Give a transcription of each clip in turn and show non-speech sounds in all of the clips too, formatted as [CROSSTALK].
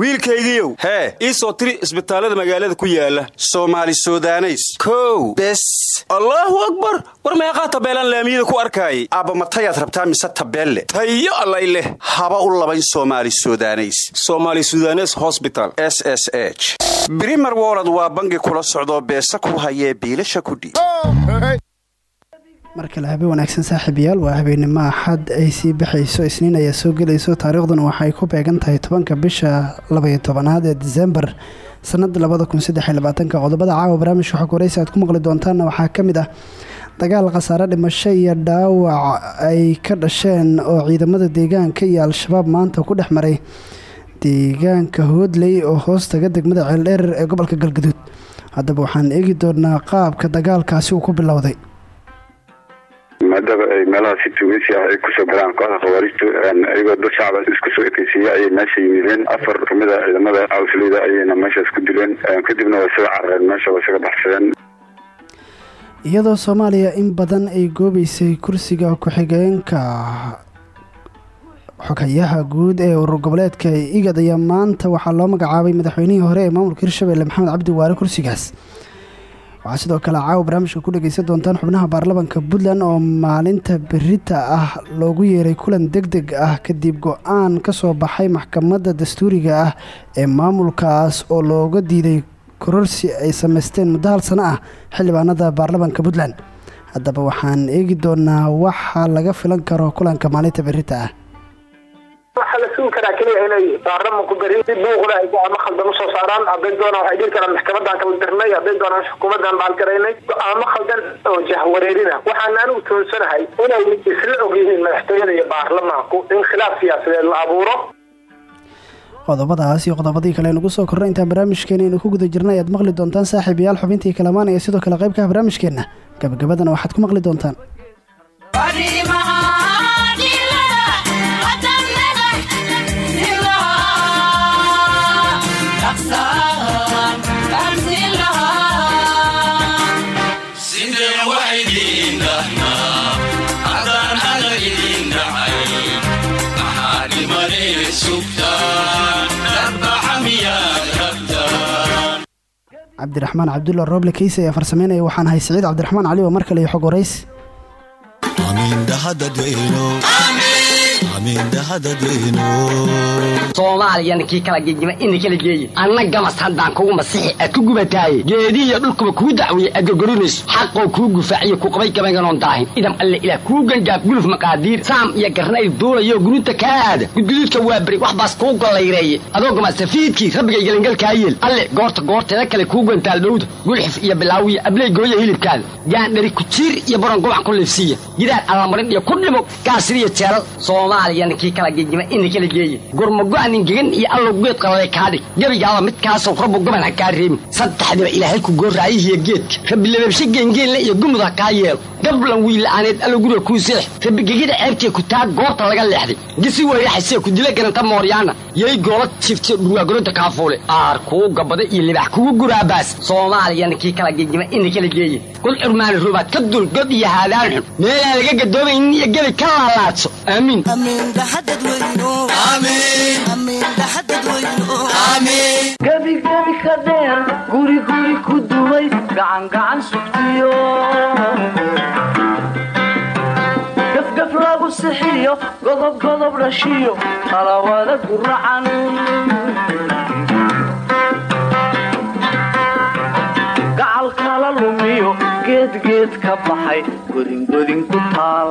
wiilkaygiiow hee ii soo tiri isbitaallada magaalada ku yaalla soomaali sudaneys. Kow. Bes. Allaahu akbar. War meeqaa tabeelaan laamiyada ku arkaayay? Aabbamatayaad rabtaa mise tabeelle? Tayo allay leh. Haba u labayn soomaali sudaneys. Somaali sudanes hosbital s s h. Brimer wolod waa bangi kula socdoo beesa ku hayee biilasha kudhiib mar kale habe wanaagsan saaxiibayaal waa habeenimo axad ay sii baxayso isniin ayaa soo gelayso. Taariikhduna waxay ku beegan tahay tobanka bisha labaiyo tobanaad ee disembar sanada labada kun qodobada caawa barnaamijka xog waraysi aad ku maqli doontaanna waxaa ka mid ah dagaal khasaare dhimasho iyo dhaawac ay ka dhasheen oo ciidamada deegaanka iyo al-shabaab maanta ku dhex maray deegaanka hoodley oo hoostaga degmada ceeldheer ee gobolka galgaduud. Haddaba waxaan eegi doonaa qaabka dagaalkaasi uu ku bilowday maadaama ay meelaha si tuugeysi ah ay ku soo galaan kooxda khawaarijtu iyagoo dad shacaba isku soo ekeysiiya ayay meesha yimideen afar kamida ciidamada cawsleyda ayayna meeshaas ku dileen kadibna waa isaga carareen meesha waa isaga baxsadeen. Iyadoo soomaaliya in badan ay goobeysay kursiga ku-xigeenka xogayaha guud ee urur goboleedka igad ayaa maanta waxaa loo magacaabay madaxweynihii hore ee maamulka hirshabelle maxamed cabdi waare kursigaas waxaa sidoo kale caawa barnaamijka ku dhegeysan doontaan xubnaha baarlamanka puntland oo maalinta berita ah loogu yeeray kulan deg deg ah kadib go'aan ka soo baxay maxkamadda dastuuriga ah ee maamulkaas oo looga diiday kororsi ay samaysteen muddo hal sano ah xildhibaanada baarlamanka puntland. Haddaba waxaan eegi doonaa waxa laga filan karo kulanka maalinta berita ah waxaa la sugi karaa keliya inay baarlamanku beri si buuqda ay go'aamo khaldan u soo saaraan? Hadday doonaan waxay dhihi karaan maxkamadan kala dirnay? Hadday doonaan xukuumadan baalgaraynay go'aamo khaldan oo jahwareerina waxaan anigu toonsanahay inay isla og yihiin madaxtooyada iyo baarlamaanku in khilaaf siyaasadeed la abuuro. Qodobadaas iyo qodobadii kale nagu soo korna intaan barnaamijkeena aynu ku guda jirna ayaad maqli doontaan saaxiibayaal xubintii kalamaan ee sidoo kale qaybkaha barnaamijkeenna. Gabagabadana waxaad ku maqli doontaan cabdiraxmaan cabdulla rooble keyse ayaa farsameynaya waxaan ahay siciid cabdiraxmaan cali oo mar kale iyo xog warays soomaaliyana kii kala gegima ina kala geeye anna gamas kugu masixi aad ku gubataaye. Geedihiyo dhulkuba kuu dacweeye aad xaqoo kuu gufaaciyo ku qabay gabaynganoon daahin. Idam alle ilaah kuu gangaaf guluf maqaadiir. Saam iyo garnayl duulayo gurunta kaa gudguduudka waa beri wax kuu gollayreeye. Adoo gamasafiidkii rabbigay gelingalkaa yeel alle goorta goorteeda kale kuu gantaal dhowda gulxif iyo bilaawiyo abley gooya hilibkaada gaandhari kujiir iyo baron gobac ku liifsiiya gidaar allamarin iyo ku dhimo gaasiriyo jeelal soomaaliyana kii kala gegima ina kala geeye gurmago-nin gegan iyo allow geed qaladay kaadhig gebigaaba midkaasoo rabbu goban ha kaa reebin saddexdiba ilaahay ku goorraayihiyo geedka rabbi lababshe geengeenle iyo gumud ha kaa yeelo. Gablan wiila'aaneed allow guriga kuu seex. Rabbi gegida ceebtiya ku taa goorta laga leexday. Gisi weyraxasee ku dila garanta mooryaana. Yay goola jiftiyo dhurwaagolonta kaafuule aar kuu gabada iyo libax kugu guraabaas soomaaliyana kii kala gegima ina kala geeye kul curmaani rubaad ka dul god iyo haadaan xun. Meelaan laga gadoomaynin iyo gebi ka laalaadso. Aamiin gebigebi ka dheer guriguri ku duway gacangacan sugtiyo gafgaf lagu sixiyo godobgodob dhashiyo talawada guracan gacal kala lumiyo geedgeed ka baxay godingodin ku taal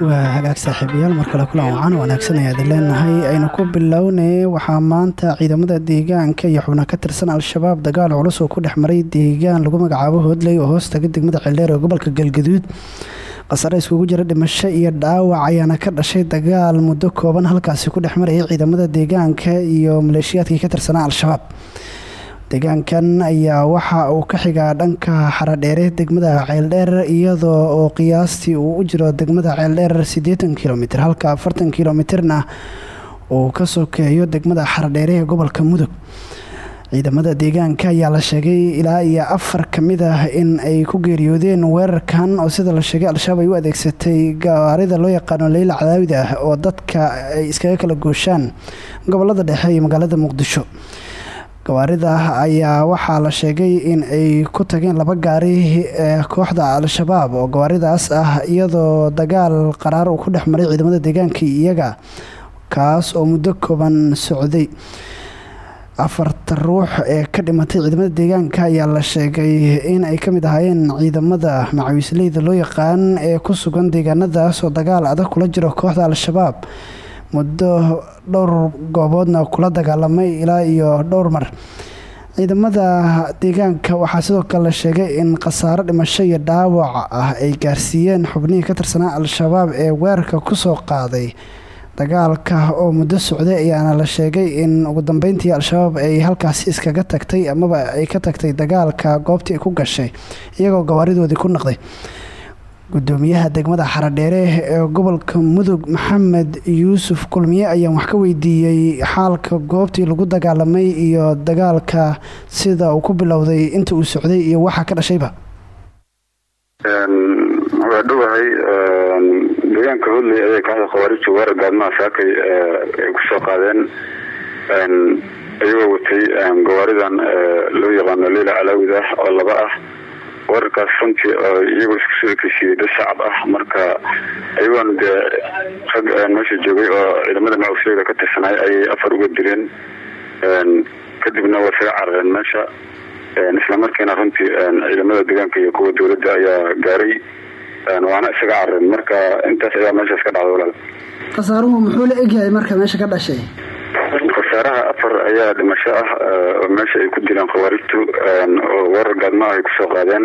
waa hagaag saaxiibayaal mar kale kulan wacan wanaagsan ayaad leenahay. Aynu ku bilownay waxaa maanta ciidamada deegaanka iyo xubno ka tirsan al-shabaab dagaal culus oo ku dhex maray deegaan lagu magacaabo hoodley oo hoos taga degmada xildheer ee gobolka galgaduud. Khasare iskugu jira dhimasho iyo dhaawac ayaana ka dhashay dagaal muddo kooban halkaasi ku dhex ciidamada deegaanka iyo maleeshiyaadkii ka tirsanaa al-shabaab deegaankan ayaa waxa uu ka xigaa dhanka xaradheere degmada ceeldheer iyadoo oo qiyaastii uu u jiro degmada ceeldheer siddeetan kilomitr halka afartan kilomitrna uu ka sokeeyo degmada xaradheere ee gobolka mudug. Ciidamada deegaanka ayaa la sheegay ilaa iyo afar ka mid ah in ay ku geeriyoodeen weerarkan oo sida la sheegay al-shabaab ay u adeegsatay gawaarida loo yaqaano leyla cadaawida ah oo dadka ay iskaga kala gooshaan gobollada dhexe iyo magaalada muqdisho gawaarida ayaa waxaa la sheegay in ay ku tageen laba gaari ee kooxda al-shabaab oo gawaaridaas ah iyadoo dagaal qaraar uu ku dhex maray ciidamada deegaanka iyaga kaas oo muddo kooban socday. Afarta ruux ee ka dhimatay ciidamada deegaanka ayaa la sheegay in ay ka mid ahaayeen ciidamada macawiisleyda loo yaqaan ee ku sugan deegaanadaas oo dagaal adag kula jiro kooxda al-shabaab muddo dhowr gooboodna kula dagaalamay ilaa iyo dhowr mar. Ciidamada deegaanka waxaa sidoo kale la sheegay in khasaaro dhimasho iyo dhaawac ah ay gaarsiiyeen xubnihii ka tirsanaa al-shabaab ee weerarka ku soo qaaday dagaalka oo muddo socday ayaana la sheegay in ugu dambeyntii al-shabaab ay halkaasi iskaga tagtay amaba ay ka tagtay dagaalka goobtii ay ku gashay iyagoo gawaaridoodii ku naqday gudoomiyaha degmada xaradheere ee gobolka mudug maxamed yuusuf kulmiye ayaan wax ka weydiiyey xaalka goobtii lagu dagaalamay iyo dagaalka sida uu ku bilowday inta uu socday iyo waxa ka dhashayba. Waa dhowahay deegaanka hodley ayay kooxda khawaariju weerar gaadmaha saakay ay ku soo qaadeen iyagoo watay gawaaridan loo yaqaano leila calaawid oo laba ah weerarkaas runtii oo iyagoo isku soo ekeysiiyey dad shacab ah. Marka ayagoona dee rag meesha joogay oo ciidamada macusleyda ka tirsanay ayay afar uga dileen kadibna waa isaga carareen meesha. Islamarkiina runtii ciidamada deegaanka iyo kuwa dowladda ayaa gaaray. Waana isaga carareen. Marka intaas ayaa meeshaas ka dhacday walaal. Khasaaruhu muxuu la egyahay marka meesha ka dhashay khasaaraha afar ayaa dhimasho ah oo meesha ay ku dileen khawaarijtu oo weerar gaadmaha ay ku soo qaadeen.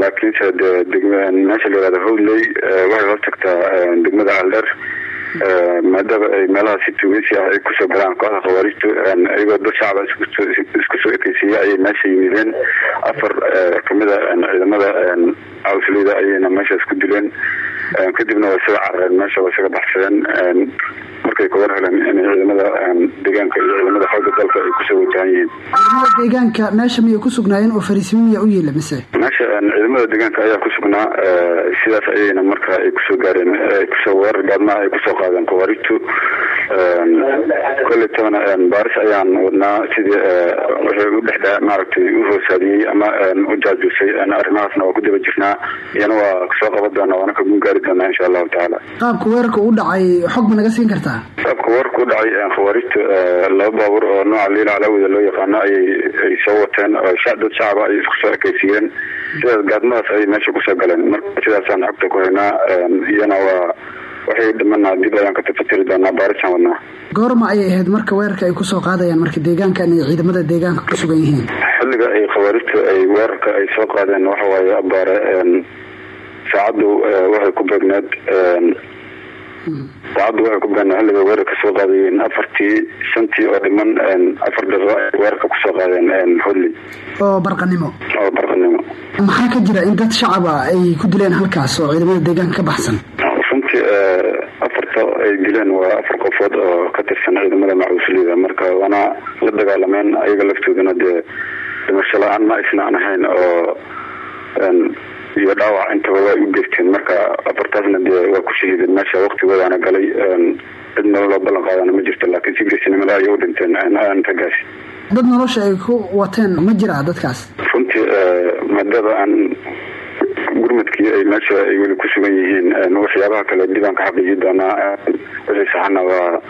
Laakiinse meesha la yihahdo howley waxay hoos tagtaa degmada caldheer maadaama ay meelaha si tuugeysi ah ay ku soo galaan kooxda khawaarijtu iyagoo dad shacaba isku soo ekeysiiya ayay meesha yimideen. Afar kamida ciidamada cawsleyda ayayna meeshaas ku dileen kadibna waa isaga carareen meesha waa isaga baxsadeen. Markay ka war heleen in ciidamada deegaanka iyo ciidamada xooga dalka ay ku soo wajahan yihiin. Ciidamada deegaanka meesha miyay ku sugnaayeen oo fariisimo miya u yeela mise? Meesha ciidamada deegaanka ayaa ku sugnaa sidaas ayayna marka ay ku soo gaareen ku soo weerar gaadmaha ay ku soo qaadeen khawaarijtu kolley tabana baaris ayaan wadnaa sidii wixii u dhex maaragtay u hoosaadiyey ama u jaajusay arrimahaasna waa ku daba jirnaa iyana waa ka soo qaban doonaa waana ka gungaari doonaa insha allahu tacaala qaabka weerarka u dhacay xog ma naga siin kartaa qaabka weerarka u dhacay khawaarijtu laba baabuur oo nooca liila calaawida loo yaqaano ayay ay soo wateen dad shacaba ay isku soo ekeysiiyeen sidaas gaadmadaas ayay meesha ku soo galeen marka sidaasaan xogta ku haynaa iyana waa waxay dhimanaa dib ayaan ka tafatiri doonaa baarisaan wadnaa goorma ayay ahayd marka weerarka ay ku soo qaadayaan marka deegaankan iyo ciidamada deegaanka ku sugan yihiin. Xilliga ay khawaarijtu ay weerarka ay soo qaadeen waxa waaye abaare saacaddu waxay ku beegneed saacaddu waxay ku beegneed xilliga weerarka soo qaadayeen. Afartii shantii oo dhiman afar daqiiqo ay weerarka ku soo qaadeen hodley oo barqanimo. Oo barqanimo. Maxaa ka jira in dad shacaba ay ku dileen halkaas oo ciidamada deegaanka ka baxsan afarta ay dileen waa afar qofood oo ka tirsan ciidamada macuusliyada marka waana la dagaalameen ayaga laftoodana dee dhimasho la'aan ma aysan aan ahayn oo iyo dhaawac intaba waa u geysteen marka afartaasna dee waa ku shahiideen. Meesha waktigoodaana galay cid nolol loo ballan qaadana ma jirto laakiin si geesinimada ayay u dhinteen. Raggaasi dad nolosha ay ku wateen ma jiraa dadkaas? Runtii maadaama aan gurmadkii ay meesha ay weli ku sugan yihiin waxyaabaha kale dibaan ka xaqiiji doonaa wixii saxana waa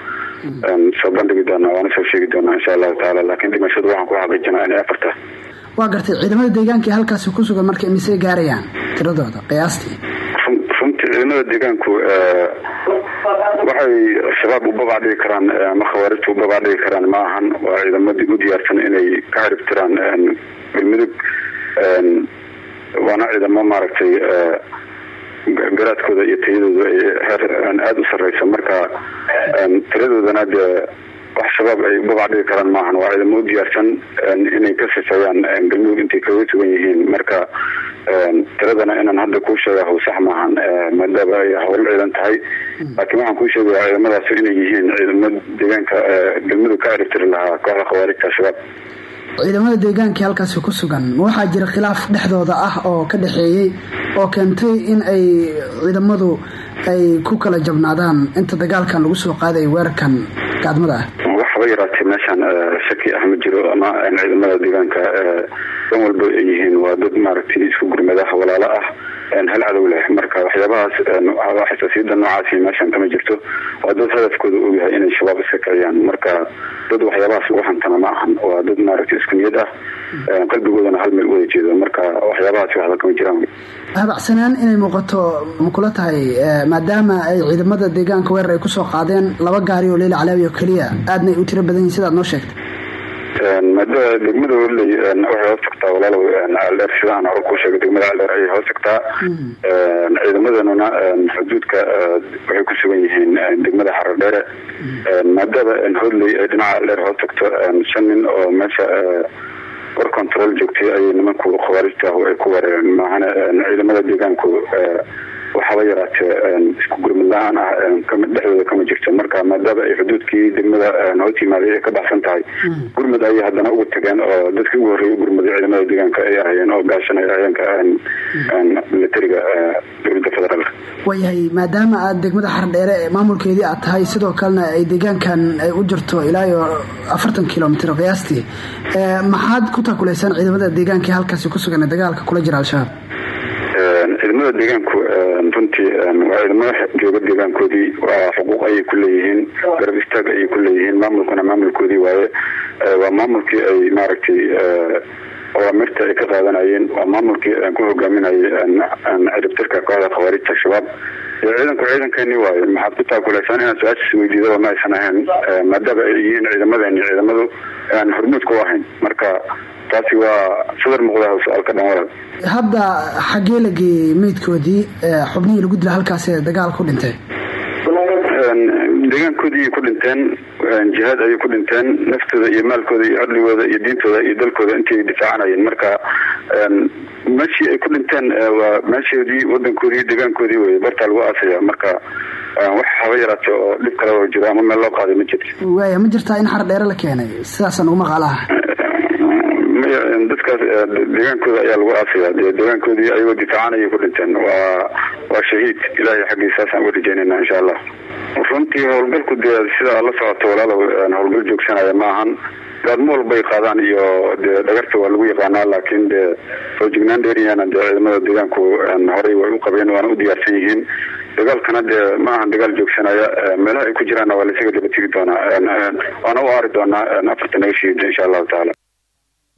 soo bandhigi doonaa waana soo sheegi doonaa insha allahu tacaala laakiin dhimashadu waxaan ku xaqiijinaa inay afarta. Waa gartay ciidamada deegaanka halkaasi ku sugan marka imisay gaarayaan tiradooda qiyaastii? Runtii ciidamada deegaanku waxay shabaab u babaa dhigi karaan ama khawaarijta u babaa dhigi karaan ma ahan waa ciidamadii u diyaarsan inay ka xiribtiraan galmudug waana ciidamo maaragtay garaadkooda iyo tayadooda ay heer aada u sareysa marka tiradoodana dee wax shabaab ay babac dhigi karaan maahan. Waa ciidamo u diyaarsan inay ka sifeeyaan galmudug intay kaga sugan yihiin. Marka tiradana inaan hadda kuu sheega haw sax maahan maadaama ay hawlo ciidan tahay. Laakiin waxaan kuu sheegaya ciidamadaas inay yihiin ciidamo deegaanka galmudug ka ciribtiri lahaa kooxda khawaarijta shabaab ciidamada deegaankii halkaasi ku sugan. Ma waxaa jira khilaaf dhexdooda ah oo ka dhexeeyey oo keentay in ay ciidamadu ay ku kala jabnaadaan. Inta dagaalkan lagu soo qaaday weerarkan gaadmada ah. Waxba yaraatee meeshaan shaki ah ma jiro ama ciidamada deegaanka dan walba ay yihiin. Waa dad maaragtay isku gurmadaha walaalo ah hal cadow leh marka waxyaabahaas xasaasiyada noocaasi meeshan kama jirto waa dad hadafkooda ogyahay inay shabaab iska kiciyaan marka dad waxyaabahaas lagu hantana ma ahan waa dad maaragtay isku niyad ah qalbigoodana hal meel wada jeedo marka waxyaabahaasi waxba kama jiraan habacsanaan inay muuqato ma kula tahay maadaama ay ciidamada deegaanka weerar ay ku soo qaadeen laba gaari oo leila calaabi oo keliya aadna ay u tiro badan yihiin sidaad noo sheegtay maada degmada oley waxay hoos tagtaa walaalow ceeldheer sidaan hore kuu sheegay degmada ceeldheer ayay hoos tagtaa ciidamadanuna xuduudka waxay ku sugan yihiin degmada xaradheere maadaama hodley ay dhinaca ceeldheer hoos tagto shan nin oo meesha war control joogtay ayay nimanku khawaarijta ah ay ku weerareen maahana ciidamada deegaanku waxaaba yaraatee isku gurmad la'aan ah dhexdooda kama jirto. Marka maadaama ay xuduudkii degmada hoos yimaaday ay ka baxsan tahay gurmud ayay haddana ugu tageen oo dadkii ugu horreeyay gurmuday ciidamada deegaanka ay ahayeen oo gaashanaya ciidanka militariga dowladda federaalka. Waayahay maadaama aada degmada xardheere maamulkeedii aad tahay sidoo kalena ay deegaankan ay u jirto ilaa iyo afartan kilomitr qiyaastii. Maxaad ku takuleysaan ciidamada deegaankii halkaasi ku sugan ee dagaalka kula jira al-shabaab ciidamada deegaanku runtii ciidamada jooga deegaankoodii waa xuquuq ayay ku leeyihiin garab istaag ayay ku leeyihiin maamulkuna maamulkoodii waaye waa maamulkii ay maaragtay awaamirta ay ka qaadanayeen. Waa maamulkii ku hogaaminayay ciribtirka kooxda khawaarijta shabaab. Ciidanku ciidankeeni waaye maxaad ku taakuleysaan inaad su'aashiis weydiidaba ma aysan ahayn? Maadaama ay yihiin ciidamadeeni ciidamadu aan hormuud ku ahayn. Marka taasi waa sadar muuqdaha su'aal ka dhan walal hadda xaggee la geeyey meydkoodii xubnihii lagu dila halkaas ee dagaal ku dhintay deegaankoodii ku dhinteen jihaad ayay ku dhinteen naftooda iyo maalkooda iyo codligooda iyo diintooda iyo dalkooda intay difaacanayeen marka. Meeshii ay ku dhinteen waa meeshoodii wadankoodii deegaankoodii wey bartaa lagu aasaya marka wax haba yaraate oo dhib kale oo jiro ama meel loo qaaday ma jirto waaya ma jirtaa in xar dheere la keenay sidaasaan ugu maqaalaha dadkaas deegaankooda ayaa lagu aasaya dee deegaankoodii ayagoo difaacanayay ku dhinteen waa shahiid. Ilaahay xaggiisaasaan uga rajeynayna insha allah. Runtii howlgalku dee sidaa la socoto walaalow howlgal joogsanaya ma ahan. Gaadmo walbay qaadaan iyo dee dhagarta waa lagu yaqaanaa laakiin dee foojignaan dheeriyana dee ciidamada deegaanku horey way u qabeen waana u diyaarsan yihiin. Dagaalkana dee ma ahan dagaal joogsanaya meelaha ay ku jiraanna waa laysaga daba tegi doonaa. Waana u aari doonaa. Afarta naga shiida insha allahu tacaala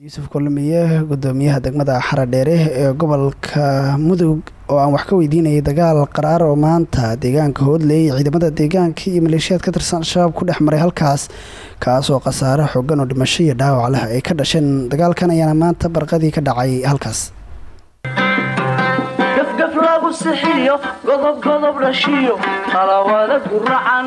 yuusuf kulmiye gudoomiyaha degmada xaradheere ee gobolka mudug oo aan wax ka weydiinayay dagaal qaraar oo maanta. Deegaanka hoodley ciidamada deegaanka iyo maleeshiyaad ka tirsan al-shabaab ku dhex maray halkaas kaasoo khasaare xoogan oo dhimasho iyo dhaawac leh ay ka dhasheen dagaalkan ayaana maanta barqadii ka dhacay halkaas. Gafgaf lagu sixiyo godob godob dhashiyo talawaada guracan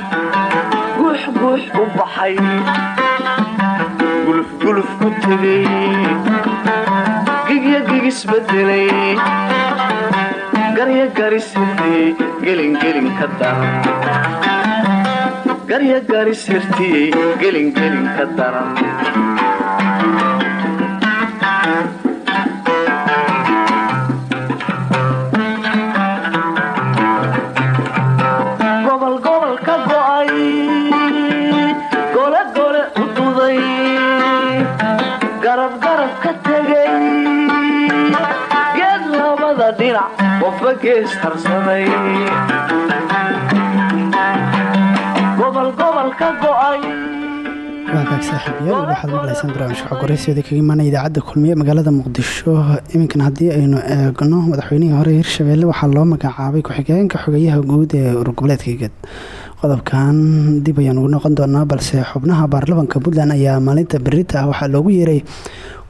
guux u baxay gulufguluf ku tegay gigya gigisbedelay garya garisirtiyey gelingelin ka daran garya garisirtiyey gelingelin ka daran gees harsaday gobol gobol ka go'ay waagaag saaxiibayaal waxaad maqlaysaan barnaamijka xogoreysyada kaga imaanaya idaacadda kulmiye magaalada muqdisho. Iminkan haddii aynu eegno madaxweynihii hore hirshabeelle waxaa loo magacaabay ku-xigeenka xogeyaha guud ee urgoboleedka igad qodobkan dib ayaan ugu noqon doonaa balse xubnaha baarlamanka puntland ayaa maalinta berita ah. Waxaa loogu yeeray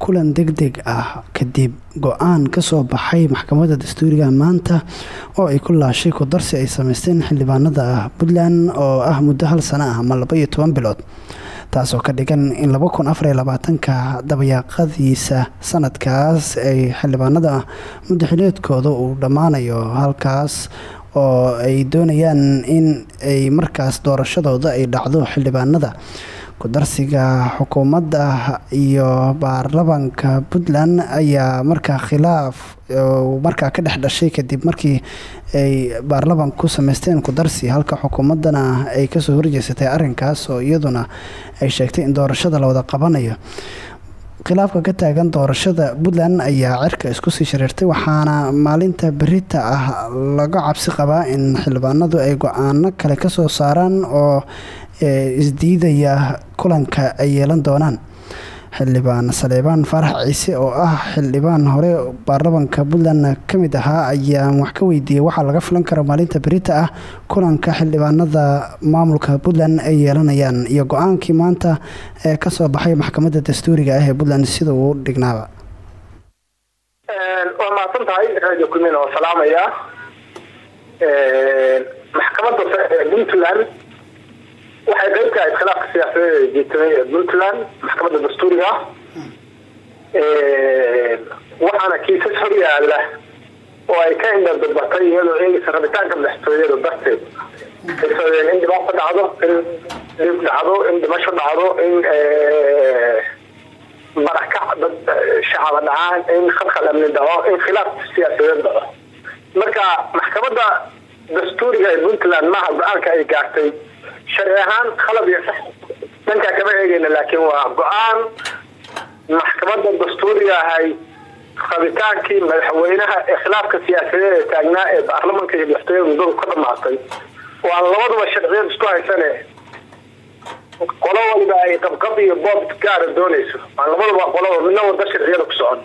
kulan deg deg ah kadib go'aan ka soo baxay maxkamadda dastuuriga maanta oo ay ku laashay kudarsi ay sameysteen xildhibaanada puntland oo ah muddo hal sano ah ama laba iyo toban bilood taasoo ka dhigan in labaatanka dabayaaqadiisa sanadkaas ay xildhibaanada muddaxileedkooda uu dhammaanayo halkaas oo ay doonayaan in ay markaas doorashadooda ay dhacdo xildhibaanada kudarsiga xukuumadda iyo baarlamanka puntland ayaa markaa khilaaf markaa ka dhex dhashay kadib markii ay baarlamanka ku sameysteen kudarsi halka xukuumaddana ay ka soo horjeesatay arrinkaas oo iyaduna ay sheegtay in doorashada la wada qabanayo khilaafka ka taagan doorashada puntland ayaa cirka isku sii shareertay waxaana maalinta berita ah laga cabsi qabaa in xildhibaanadu ay go'aano kale ka soo saaraan oo isdiidaya kulanka ay yeelan doonaan xildhibaan saleebaan faarax ciise oo ah xildhibaan hore baarlamanka puntland ka mid ahaa ayaan wax ka weydiiyey waxaa laga filan karo maalinta berita ah kulanka xildhibaanada maamulka puntland ay yeelanayaan iyo go'aankii maanta ee ka soo baxay maxkamadda dastuuriga ah ee puntland sida uu dhignaaba. Waa maxkamadda puntland waxay qayb ka khilaafka siyaasadeed ee jeetamay ee puntland maxkamadda dastuuriga waxaana kiisas hor yaalla oo ay ka indhadabatay iyadoo eegeysa rabitaanka madaxtooyada darteed ay sababeen in dhibaato dhacdo in dhib dhacdo in dhimasho dhacdo in barakac dad shacaba dhacaan in khalkhal amni dhaco in khilaaf siyaasadeed dhaco marka maxkamadda dastuuriga ee puntland maaha go'aanka ay gaartay sharci ahaan khalad iyo sax. Dhankaa kama eegeyna laakiin waa go'aan. Maxkamadda dastuuriga ahay rabitaankii madaxweynaha ee khilaafka siyaasadeed ee taagnaa ee baarlamanka iyo madaxtooyada muddadu ka dhamaatay. Oo aan labaduba sharciyad isku haysane. Qolo waliba ay qabqab iyo boob gaara doonayso. Aan labaduba qoloba midna wada sharciyada ku socon.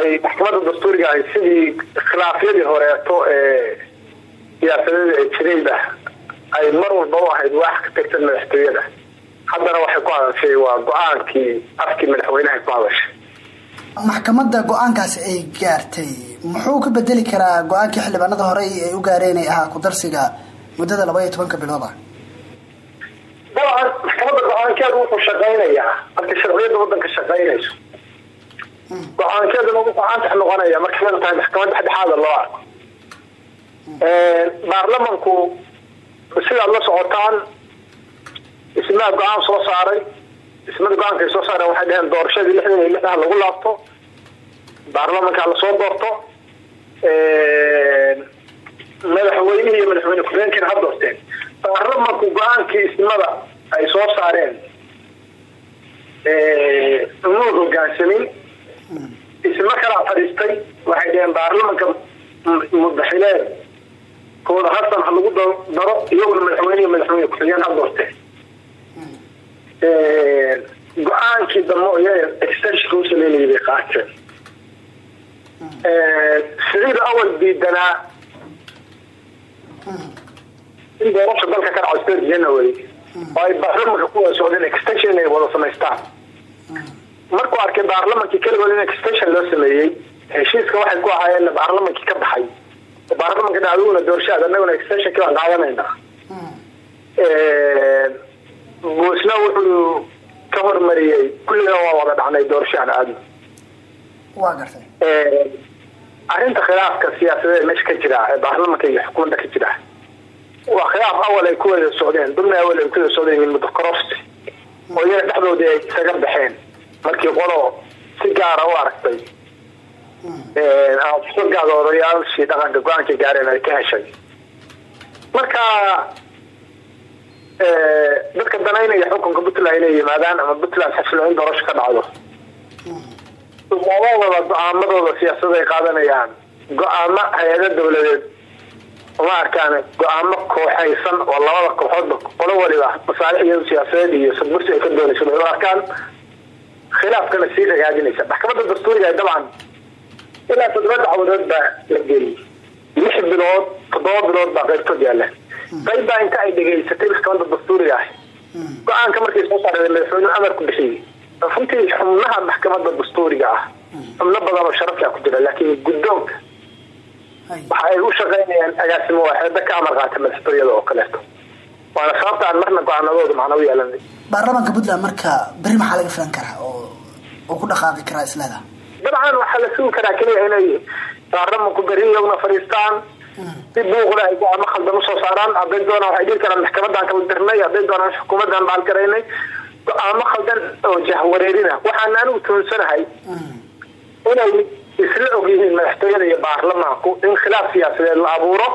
Ay maxkamadda dastuuriga ahay sidii khilaafyadii horeeto ee siyaasadeeda ee jirayba ay mar walba u ahayd wax ka tagsan madaxtooyada. Haddana waxay ku hadashay waa go'aankii afkii madaxweynaha ku hadashay. Maxkamadda go'aankaasi ay gaartay muxuu ka bedeli karaa go'aankii xildhibaanada hore ay u gaareen ay ahaa kudarsiga muddada laba iyo tobanka bilood ah dabcan maxkamadda go'aankeedu wuxuu shaqaynayaa. Markay sharciyada wadanka shaqaynayso. Go'aankeeduna wuxuu ansax noqonaya markay tahay maxkamad dhexdhexaada loo arko. Baarlamanku sidaad la socotaan ismaa go'aan soo saaray ismada go'aankay soo saareen waxay dhaheen doorashadii lixdan iyo lixdaha lagu laabto baarlamanka la soo doorto madaxweynihii iyo madaxweyne ku-xigeenkiina ha doorteen. Baarlamanku go'aankii ismada ay soo saareen muu hogaansamin isma kalaa fadhiistay waxay dhaheen baarlamanka mudaxileed kooda hasan ha lagu daro iyaguna madaxweyne madaxweyne ku-xigeen ha doorteen go'aankii dambe iyaga extensionka u sameynayay bay qaateen siciid awal diidanaa in doorasha dalka ka dhaco state january oo ay baarlamanka ku wada socdeen extension inay wada samaystaan. Markuu arkay baarlamankii keligood in extension loo sameeyey heshiiska waxay ku ahaayeen baarlamankii ka baxay baarlamanka dhacduguna doorashaad anaguna extensionkii baan qaadanaynaa buusna wuxuu ka hormariyey kulliga waa wada dhacnay doorashaan aadna waa gartay arrinta khilaafka siyaasadeed meesha ka jira ee baarlamanka iyo xukuumadda ka jira waa khilaaf awal ay ku wada socdeen dulmi awal ay ku wada socdeen muddo corofsi oo iyaga dhexdoodii ay isaga baxeen markii qolo si gaara u aragtay gaada odayaashii dhaqanka go'aanka gaareen ay ka heshay. Marka dadka danaynaya xukunka puntland inay yimaadaan ama puntland xafilo in doorasho ka dhacdo. Umadooda go'aamadooda siyaasada ay qaadanayaan go'aamo hay'ado dowladeed uma arkaan go'aamo kooxaysan oo labada kooxoodba qolo waliba masaalix iyado siyaasadeed iyo sadbursi ay ka doonayso bay u arkaan? Khilaafkana sii ragaadinaysa maxkamadda dastuuriga dabcan ilaa toddoba dacwadood baa la geeyey lix bilood toddoba bilood baa qaybtood yaalla qayb baa inta ay dhegaysatay maxkamadda dastuuriga ah go'aanka markay soo saareen madaxweynuhu amar ku bixiyey runtii xubnaha maxkamadda dastuuriga ah. Xubno badan oo sharafka ku jira laakiin guddoonka waxa ay u shaqaynayaan agaasimo waaxeeda ka amar qaata madaxtooyada oo kaleeto. Waana sababta aan marna go'aanadooda macna u yeelanay. Baarlamaanka puntland marka beri maxaa laga filan karaa oo ku dhaqaaqi karaa isleeda dabcan waxaa la sugi karaa keliya inay baarlamanku beri iyaguna fadhiistaan si buuqda ay go'aamo khaldan u soo saaraan. Hadday doonaan waxay dhihi karaan maxkamadan kala dirnay hadday doonaan xukuumadan baalgaraynay go'aamo khaldan oo jahwareerina waxaan anigu toonsanahay inay isla og yihiin madaxtooyada iyo baarlamaanku in khilaaf siyaasadeed la abuuro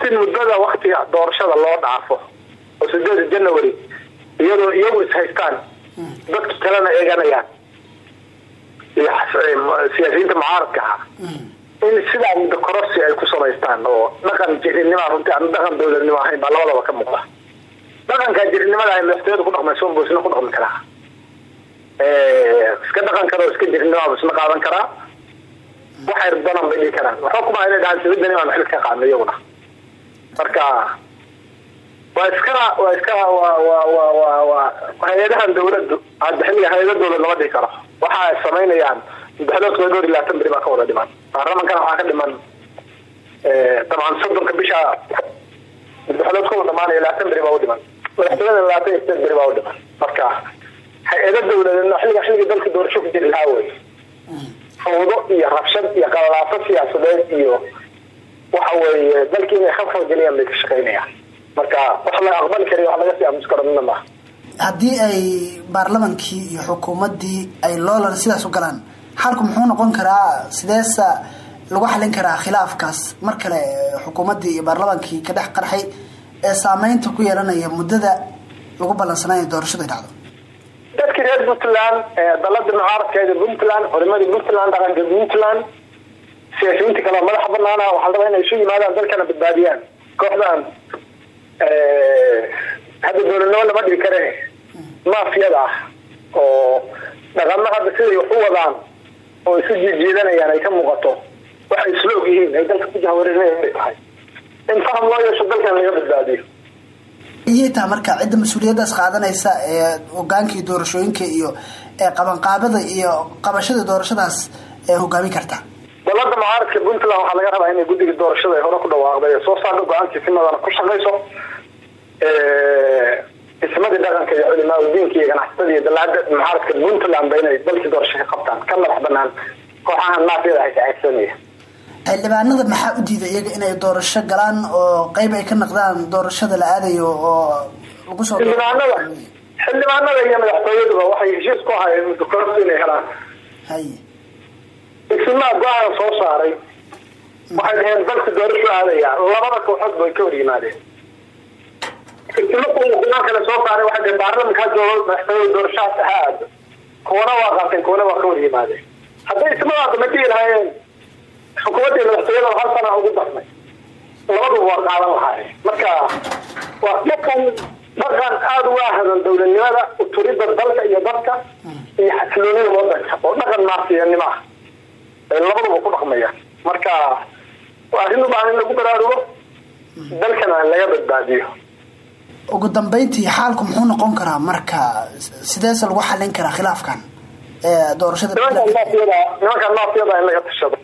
si muddada waktiga doorashada loo dhaafo. Oo sideeda january iyadoo iyagu ishaystaan dadki kalena eeganayaan siyaasiyiinta mucaaradka ah in sidaa muddo kororsi ay ku samaystaan oo dhaqan jirinima runtii aan dhaqan dowladnimo ahayn baa labadaba ka muuqda dhaqanka jirinimada ay madaxtooyada ku dhaqmayso unbuu isna ku dhaqmi karaa iska dhaqan karo iska jirinimaba isna qaadan karaa waxay doonaan bay dhihi karaan waxba kuma inay dhahaan sibidani baan xil ka qaadno iyaguna marka waa iska waa iska waa waa waa waa waa hay'adahan dawladdu hadda xilliga hay'ada dowlad lama dhihi karo waxa ay samaynayaan. Dhowr iyo labaatan beri baa ka wada dhiman. Baarlamankana waxaa ka dhiman dabcan soddonka bisha. Madaxdoodkooda dhamaanaya labaatan beri baa u dhiman. Madaxtooyada labaatan iyo sideed beri baa u dhiman. Marka hay'ada dawladeedna xilliga xilliga dalka doorasho ku jiri lahaa wey fawdo iyo rabshad iyo qalalaaso siyaasadeed iyo waxa weeye dalkii inay khafal geliyaan bay ka shaqaynayaan. Marka wax la aqbali kariyo wax laga sii aamusi karo midna haddii ay baarlamankii iyo xukuumaddii ay loolan sidaas u galaan xalku muxuu noqon karaa sideesa lagu xalin karaa khilaafkaas? Mar kale xukuumaddii iyo baarlamaankii ka dhex qarxay ee saameynta ku yeelanaya muddada lagu ballansanaayo doorashada dhacdo. Dadkii reer puntland dalada mucaaradkeeda puntland culimadii puntland dhaqanka puntland siyaasiyiinta kale madaxa banaana waxaa la rabaa inay isu yimaadaan dalkana badbaadiyaan. Kooxdan hadda dowladnimo lama dhigi kare maafiyada ah oo dhaqamo hadda siday wax u wadaan oo isu jiijiidanayaan ay ka muuqato waxay isla og yihiin ay dalka ku jahwareerinayan bay tahay. In faham loo yeesho dalkan laga badbaadiyo. Iyay taha marka cidda mas'uuliyaddaas qaadanaysa ee hogaankii doorashooyinka iyo ee qabanqaabada iyo qabashada doorashadaas ee hogaamin karta? Dalada mucaaradka puntland waxaa laga rabaa inay guddiga doorashada ay hore ku dhawaaqday ee soo saarta go'aankii si madana ku shaqayso ismadii dhaqanka iyo culimaaudiinka iyo ganacsatada iyo dalaada mucaaradka puntland ba inay doorasho ka qabtaan. Ka madax banaan kooxahan maafiyada ay sacaysanaya xildhibaanada maxaa u diiday iyaga inay doorasho galaan oo qeyb ay ka naqdaan doorashada la aadayo oo lagu soo xildhibaanada iyo madaxtooyaduba waxay heshiis ku hayeen mudukororsi inay helaan. Hay. Isimaa go'aan soo saaray. Waxay dhaheen dalka doorasho aadaya labada kooxood bay ka hor yimaadeen isima kale soo saaray dhaheen baarlamankaa joogo madaxtooyada doorashahaas ha aado waa qaateen kuwana waa ka hadday ismadaasa ma dhihi lahaayeen madaxtooyada hal sana ugu darnay labaduba waa qaadan lahaayeen marka waa dhaqan dhaqan aada uga hadan dowladnimada uturida dalka iyo dadka iyo xasiloonida wadanka oo dhaqan maasiyanimo ah labaduba ku dhaqmayaan marka waa arrin u in lagu baraarugo dalkana laga badbaadiyo ugu dambeyntii xaalku muxuu noqon karaa marka sideese lagu xalin karaa khilaafkan ee doorashada nimankan maafiyada in laga tashado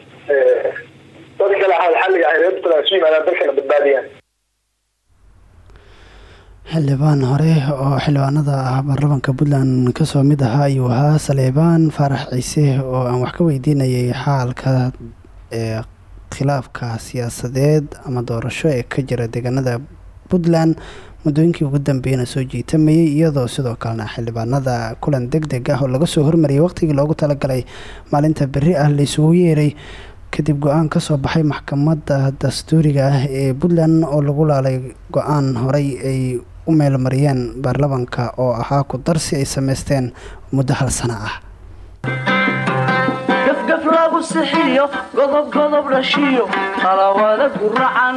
dad kale ahaa xalliga ay reer puntland isu yimaadaan dalkana badbaadiyaan. Xildhibaan hore oo xildhibaanada ah baarlamaanka puntland ka soo mid ahaa ayuu ahaa saleebaan faarax ciise oo aan wax ka weydiinayay xaalka ee khilaafka siyaasadeed ama doorasho ee ka jira deegaanada puntland muddooyinkii ugu dambeeyana soo jiitamayay iyadoo sidoo kalena xildhibaanada kulan deg deg ah oo laga soo hormariyay waqtigii loogu talagalay maalinta berri ah la isugu yeeray. Kadib go'aan ka soo baxay maxkamadda dastuuriga ah ee puntland oo lagu laalay go'aan horey ay u meelmariyeen baarlamaanka oo ahaa ku darsi ay sameysteen muddo hal sano ah. Gafgaf lagu lagu sixiyo godob godob dhashiyo qalawada guracan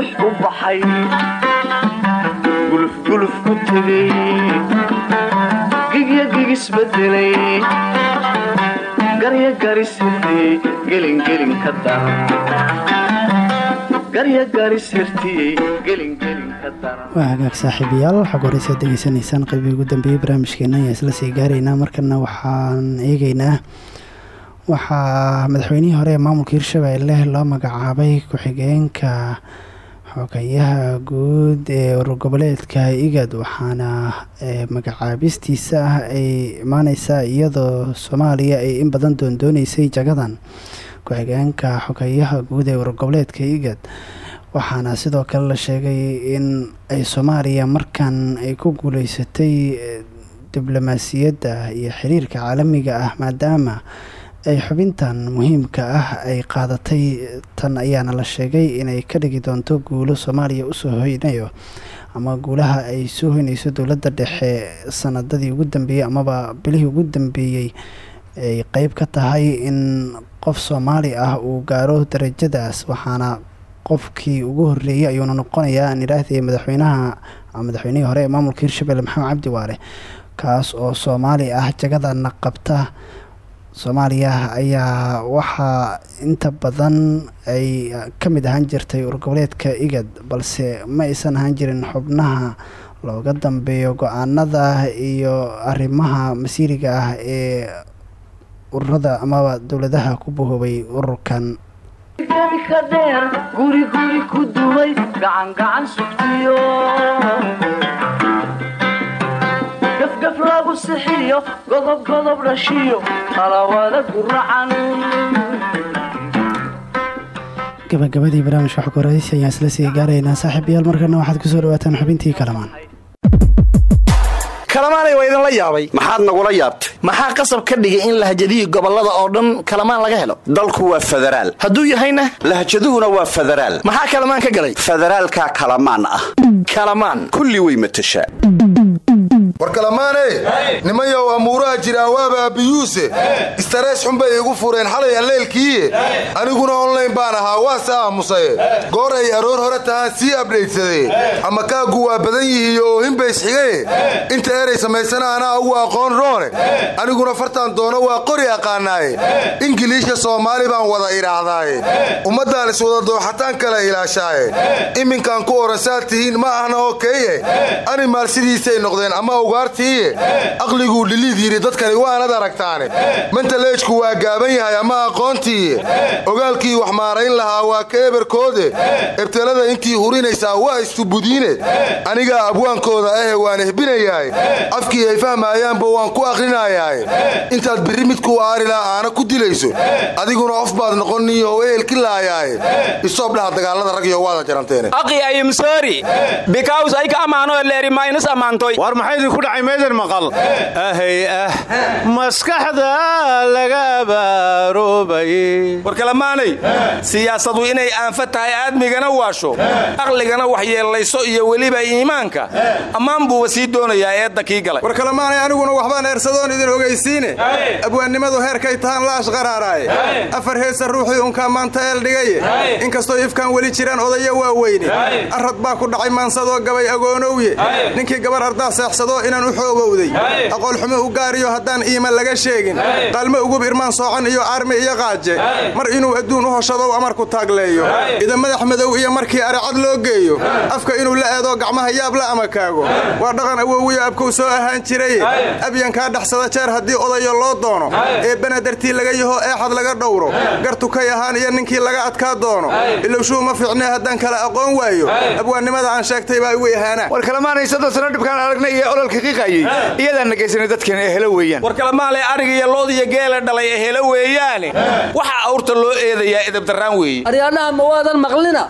guux u baxay gulufguluf ku tegay gigya gigisbedelay garya garisirtiyey gelingelin ka waa hagaag saaxiibayaal xog horeysaad degeysanaysaan qeybihii ugu dambeeyey barnaamijkeena ayaan isla sii gaaraynaa markana waxaan eegeynaa waxaa madaxweynihii hore ee maamulka hirshabelle loo magacaabay ku-xigeenka xogayaha guud ee ururgoboleedka igad waxaana magacaabistiisa ah ay imaaneysaa iyadoo soomaaliya ay in badan doondooneysay jagadan ku-xigeenka xogayaha guud ee ururgoboleedka igad. Waxaana sidoo kale la sheegay in ay soomaaliya markan ay ku guuleysatay diblomaasiyadda iyo xiriirka caalamiga ah maadaama ay xubintan muhiimka ah ay qaadatay tan ayaana la sheegay inay ka dhigi doonto guulo soomaaliya u soo hoynayo ama guulaha ay soo hoynayso dowladda dhexe sanadadii ugu dambeeyey amaba bilihii ugu dambeeyey ay qeyb ka tahay in qof soomaali ah uu gaaro darajadaas. Waxaana qofkii ugu horeeyey ayuuna noqonayaa aan idhaahday madaxweynaha madaxweynihii hore ee maamulka hirshabelle maxamed cabdi waare kaas oo soomaali ah jagadana qabta soomaaliya ayaa waxaa inta badan ay ka mid ahaan jirtay urgoboleedka igad balse ma aysan ahaan jirin xubnaha looga dambeeyo go'aanada iyo arrimaha masiiriga ah ee ururada amaba dowladaha ku bahoobay ururkan lagu sixiyo godob godob dhashiyo qalawada guracan gabagabadii barnaamijka xog horeysi ayaan isla sii gaaraynaa saaxiibayaal markana waxaad ku soo dhawaataan xubintii kalamaan. Kalamaanay waa idinla yaabay. Maxaad nagula yaabtay? Maxaa qasab ka dhigay in lahjadihii gobollada oo dhan kalamaan laga helo? Dalku waa federaal hadduu yahayna? Lahjaduhuna waa federaal maxaa kalamaan ka galay? Federaalkaa kalamaan ah. Kalamaan. Kulli way matashaa war kalamaane nimanyow amuuraha jira waaba abiyuuse istarees xun bay igu fureen xalay alleelkiiye aniguna onlayn baan ahaa waase aamusaye. Goor ay aroor hore tahaan sii abdhaydsadee ama kaaggu waa badan yihiiyo oohinbays xigaye inta eray samaysana anaa ugu aqoon roone. Aniguna fartaan doono waa qori aqaanaaye. Ingiliisha soomaali baan wada idhaahdaaye ummaddaan iswada dooxataan kala ilaashaaye. Iminkaan ku oransaad tihiin ma ahna oo keeye animaal sidiisay noqdeen ama ugaartiiye aqliguu dhiliid yidhi dadkani waanad aragtaane. Mentaleejku waa gaaban yahay ama aqoontiiye ogaalkii wax maarayn lahaa waa ka eberkoode. Ebtelada intii hurinaysaa waa istubudiine anigaa abwaankooda ahe waan ehbinayaay. Afkii ay fahmaayaanba waan ku aqrinayaaye intaad birri midkuu aarilaa aana ku dilayso. Adiguna of baad noqoniyo ehelki laayaaye. Isoob dhaha dagaalada rag iyo waada jaranteene. Aqi ayimsoori bikaws ay ka ammaano leeri maynus ammaantoy war maxay idinku dhacay meedan maqal. Ahay ah maskaxda laga abaaroobayey war kalamaanay siyaasadu inay aanfa tahay aadmigana waasho aqligana waxyeellayso iyo weliba iimaanka ammaan buuba sii doonayaa eedda kii galay. War kalamaanay aniguna waxbaan eersadoon idin ogaysiine abwaannimadu heerkay tahaan la ashqaraaraaye afar heesa ruuxii unkaa maanta eel dhigaye. Inkastoo ifkaan weli jiraan odaya waa weyne arrad baa ku dhacay maansadoo gabay agoonowye ninkii gabar ardaa seexsadoo inaan u xoogowday. Aqoolxumi u gaariyo haddaan iima laga sheegin. Qaalmo ugub irmaan soocan iyo aarmi iyo qaaje. Mar inuu adduun u hoshadow amarku taagleeyo. Ida madax madow iyo markii aricad loo geeyo. Afka inuu la aado gacmaha yaab la amakaago waa dhaqan awowiyo abkow soo ahaan jiray. Abyankaa dhexsada jeer haddii odayo loo doono. Ee banadartii laga yaho eexad laga dhowro. Gartukay ahaan iyo ninkii laga adkaa doono. Ilowshuu ma fiicnee haddaan kala aqoon waayo. Abwaannimada aan sheegtay baa igu yahaana war kalemaanay soddon sano dhibkaan aragnay iyo ololka qiiqayey iyadaan nagaysanay dadkan ee helo weeyaan. War kalemaanay ariga iyo lood iyo geela dhalay ee helo weeyaane. Waxa awrta loo eedayaa edabdarraan weeye. Aryaadhaha ma waadan maqlina?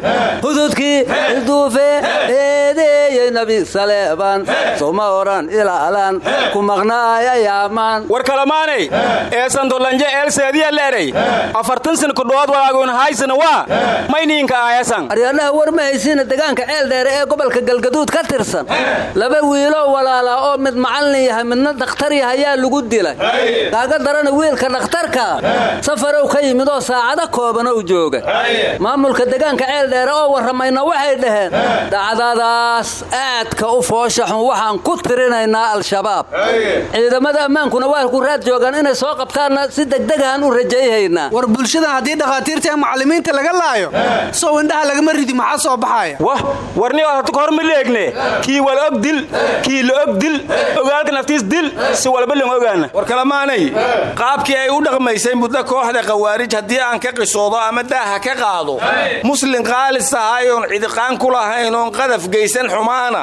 Hududkii ilduufe eedeeyey nabi saleebaan soma odhan ilaalan. Ku maqnaaya yaamaan war kalamaanay ee santolanje eelseediya leeray afartan san ku dhowaad walaagoon haysana waa? Mayniinka aayasan. Aryaadhaha war ma haysiina degaanka ceel dheere ee gobolka galgaduud ka tirsan. Laba wiiloo walaalaa oo mid macallin yahay midna dhakhtar yahay ayaa lagu dilay. Kaaga darana wiilka dhakhtarka safarow ka yimid oo saacado koobanow jooga. Maamulka degaanka ceel dheere oo warramayna waxay dhaheen dhacdadaas aadka u fooshaxun waxaan ku tirinaynaa al-shabaab. Ciidamada ammaankuna waa ku raad joogaan inay soo qabtaanna si degdegahan u rajayhaynaa war bulshadan haddii dhakhaatiirta ee macallimiinta laga laayo sow indhaha lagama ridi maxaa soo baxaya? Wah warni horta hor ma leegne kii wal og dil kii la og dil. Ogaalka naftiis dil si walba lan ogaana. War kalamaanay qaabkii ay u dhaqmaysay muddo kooxda khawaarij haddii aan ka qisoodo ama daaha ka qaado. Muslin qaalis ahay oon cidiqaan ku lahayn oon qadaf geysan xumaana.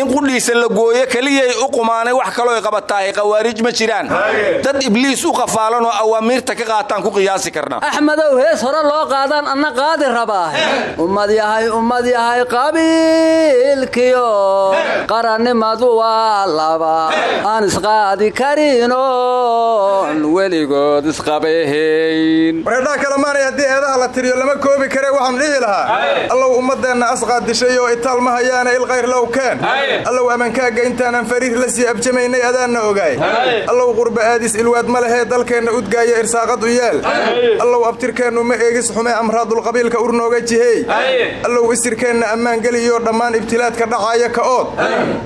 In qudhiisa la gooyo keliyay u qumaanay wax kalooy qabataahay khawaarij ma jiraan. Dad ibliis u qafaalan oo awaamiirta ka qaataan ku qiyaasi karna. Axmedow hees hore loo qaadaan anna qaadi rabaa. Ummad yahay ummad yahay qabiilkiyo qarannimadu waa laba aan isqaadi karinoon weligood isqabahayn wareedhaha kalemaanay haddii eedaha la tiriyo lama koobi kare waxaan dhihi lahaa. Allow ummaddeenna asqaad dishay oo itaal ma hayaana ilkhayr low keen allow ammankaaga intaanan fariir la sii abjamaynay adaanna ogaay. Allow qurba aadis ilwaad ma lehee dalkeenna udgaaya irsaaqad u yeel. Allow abtirkeennu ma eegis xume amraadulqabiilka urnooga jiheey allow isirkeenna ammaan geliyo dhammaan ibtilaadka dhacaaya ka ood.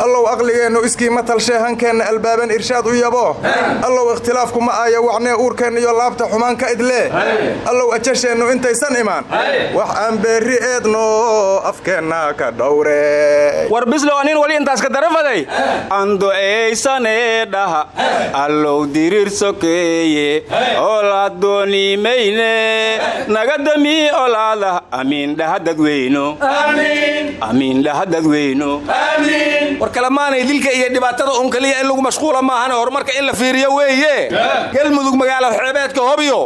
Allow aqligeennu iskii ma talshee hankeenna albaaban irshaad u yabo. Allow ikhtilaafku ma aaya wacnee uurkeenna iyo laabta xumaan ka idlee allow ajasheennu intaysan imaan. Wax aan beerri eedno afkeenna ka dhowre. War bislow anin wali intaas ka darafaday? Ando'aysanee dhaha allow diriir sokeeye. Olaaddoonimayne naga damii olaadah amiin dhaha dadweyno amiin! Dhaha dadweyno war kalamaanay dilka iyo dhibaatada un kaliya in lagu mashquula maahane horumarka in la fiiriyo weeye. Galmudug magaalo xeebeedka hobyo.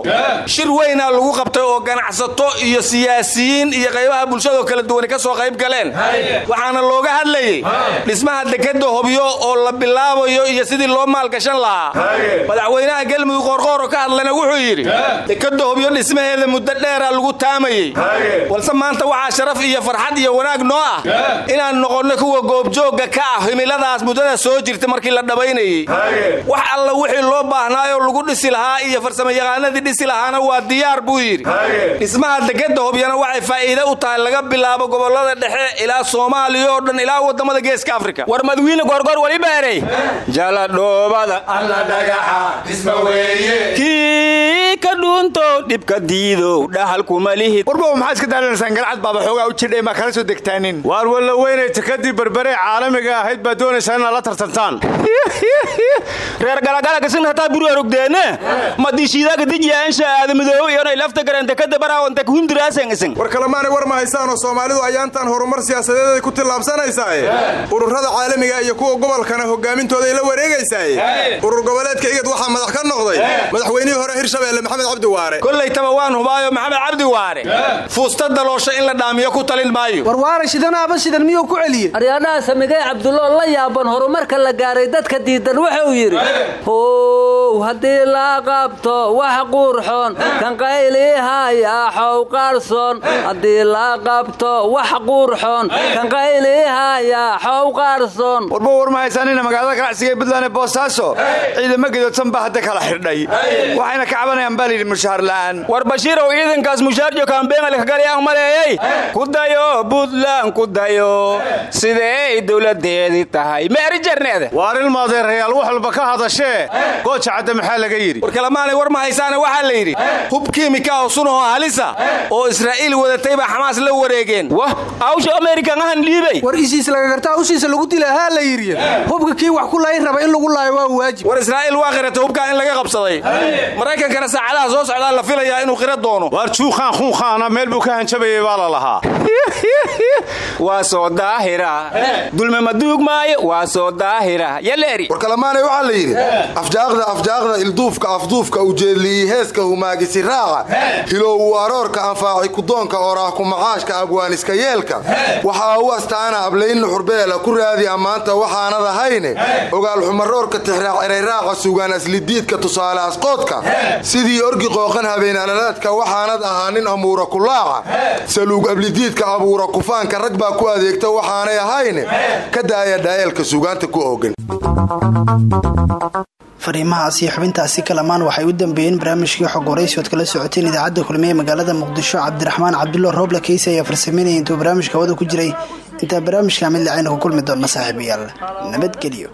Shir weynaa lagu qabtay oo ganacsato iyo siyaasiyiin iyo qaybaha bulshadoo kala duwani ka soo qayb galeen. Waxaana looga hadlayey dhismaha dekadda hobyo oo la bilaabayo iyo sidii loo maalgashan lahaa. Madaxweynaha galmudug qoorqooro ka hadlana wuxuu yidhi dekadda hobyo dhismaheeda muddo dheeraa lagu taamayey balse maanta waxaa sharaf iyo farxad iyo wanaag noo ah inaan noqonno kuwa goobjoogga ka ah himiladaas muddada soo jirta markii la dhabaynayey wax alla wixii loo baahnaayoo lagu dhisi lahaa iyo farsamayaqaanadii dhisi lahaana waa diyaar buu yidhi. Dhismaha dekadda hobyana waxay faa'iide u tahay laga bilaabo gobollada dhexe ilaa soomaaliya oo dhan ilaa waddamada geeska afrika. War madwiine goorgoor wali beeray jaladhoobada kii ka dhuuntow dhibka diidow dhahalkuma lihid. Warbow maxaa iska daalanaysaan galcad baaba xoogaa u jidhay? Maa kala soo degtaanin. Waar walla weynay takadii berberee caalamiga ahayd baad doonaysaa inaad la tartantaan. Reer galagala kasin hataa buru arugdeene madishiidaga dijyaansha aadamadoow iyonay lafta garante ka dabaraawanta kuhundiraasen isin war kalemaanay war ma haysaanoo soomaalidu ayaantan horumar siyaasadeeday ku tillaabsanaysaaye ururada caalamiga iyo kuwa gobolkana hogaamintooday la wareegaysaaye urur goboleedka igad waxaa madax ka noqday. Madaxweynihii hore hirshabeelle maxamed cabdi waare. Kollaytaba waan hubaayo maxamed cabdi waare. Fuusta daloosha in la dhaamiyo ku talin maayo. War waare shidan aaba shidan miyuu ku celiyey aryaadhaha samigay cabdulloo la yaaban horumarka la gaaray dadka diidan wuxuu yidhi how haddii la qabto wax quurxoon kan qaylihaya xow qaarsoon haddii la qabto wax quurxoon kan qaylihaya xow qaarsoon. Warba war ma haysaanina magaalada ganacsiga ee buntland ee boosaaso ciidamo gadoodsan baa hadda kala xidhay waxayna ka cabanayaan baa layidhi mushaar la'aan. War bashiirow ciidankaas mushaarjo kaambeengalkagalyaan maleeyey ku dayo buntland ku dayo. Sideey dowladeedii tahay? Meeri jarneede. Waar ilmaadeerayaal wax walba ka hadashee gooja cadde maxaa laga yidhi? War kalamaanay war ma haysaane waxaa la yidhi hub kiimika oo sunahoo halisa oo israa'iil wadatay baa xamaas la wareegeen. Wah! Awsha amerikan ahan dhiibay. War ishiis laga gartaa ushiisa lagu dila haa la yidhi. Hubka kii wax ku laayin raba in lagu laayo waa waajib. War israa'iil waa qiratay hubkaa in laga qabsaday. Maraykankana saacadaha soo socdaa la filayaa inuu qira doono. Waar juuqaan khuunkaana meel buu ka hanjabayay baa la lahaa. [LAUGHS] Waa soo daahira. Dulme maduug maayo waa soo daahira. Yaleeri war kalamaanay waxaa la yidhi afjaaqda afjaaqda ilduufka afduufka ujeedliyi heeska humaagisi raaca hilowwu aroorka anfaaci kudoonka oraah ku macaashka abwaaniska yeelka. Waxaa u astaana ablaynna xurbeela ku raadi ammaanta waxaanad ahayne ogaal xumaroorka tixraac erayraaca sugaan aslidiidka tusaale asqoodka. Sidii orgi qooqan habeen alalaadka waxaanad ahaanin amuura kulaaca saluug ablidiidka abuura kufaanka rag baa ku adeegta waxaanay ahayne ka daaya dhaayeelka sugaanta ku oogan fariimahaas iyo xubintaasi kalamaan waxay u dambeeyeen barnaamijkii xog waraysi kala socoteen idaacadda kulmiye magaalada muqdisho cabdiraxmaan cabdulla rooble keysi ayaa farsameynaya intuu barnaamijka hawada ku jiray intaa barnaamijka mid lacayna ku kulmi doonna saaxiibayaal. Nabadgelyo